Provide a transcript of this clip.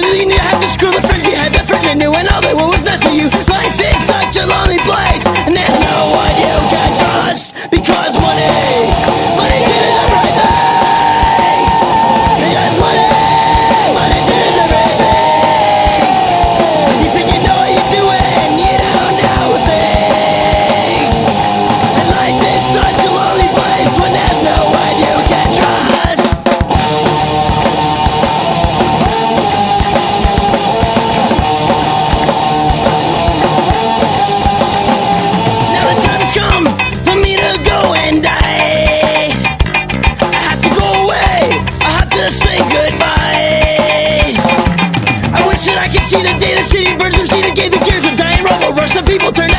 you had to screw the friends you had. The friends you knew and all they were was nice to you. Machine, the data shitty version machine, a gave the gears, a dying robot rush. Some people turn